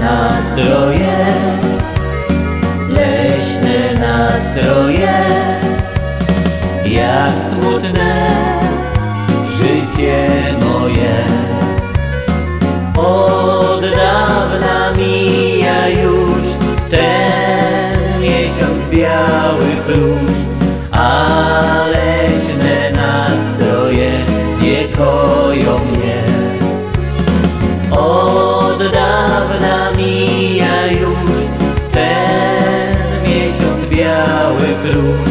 nastroje, leśne nastroje, jak smutne życie moje. Od dawna mija już ten miesiąc białych róż, białych róż,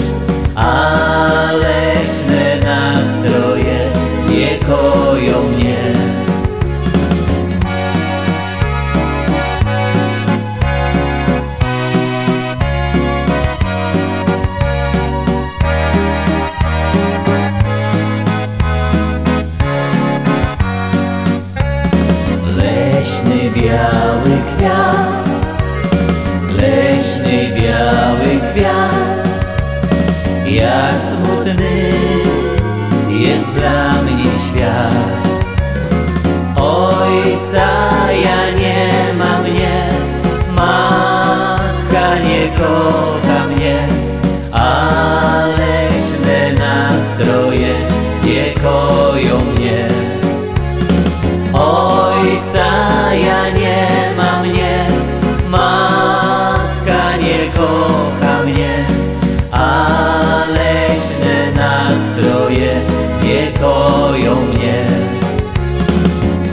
a leśne nastroje nie koją mnie. Leśny biały kwiat, jest dla mnie świat. Ojca ja nie mam, nie, matka nie kocha mnie, a leśne nastroje nie koją mnie. Ojca ja nie mam, nie, matka nie kocha mnie, a leśne nastroje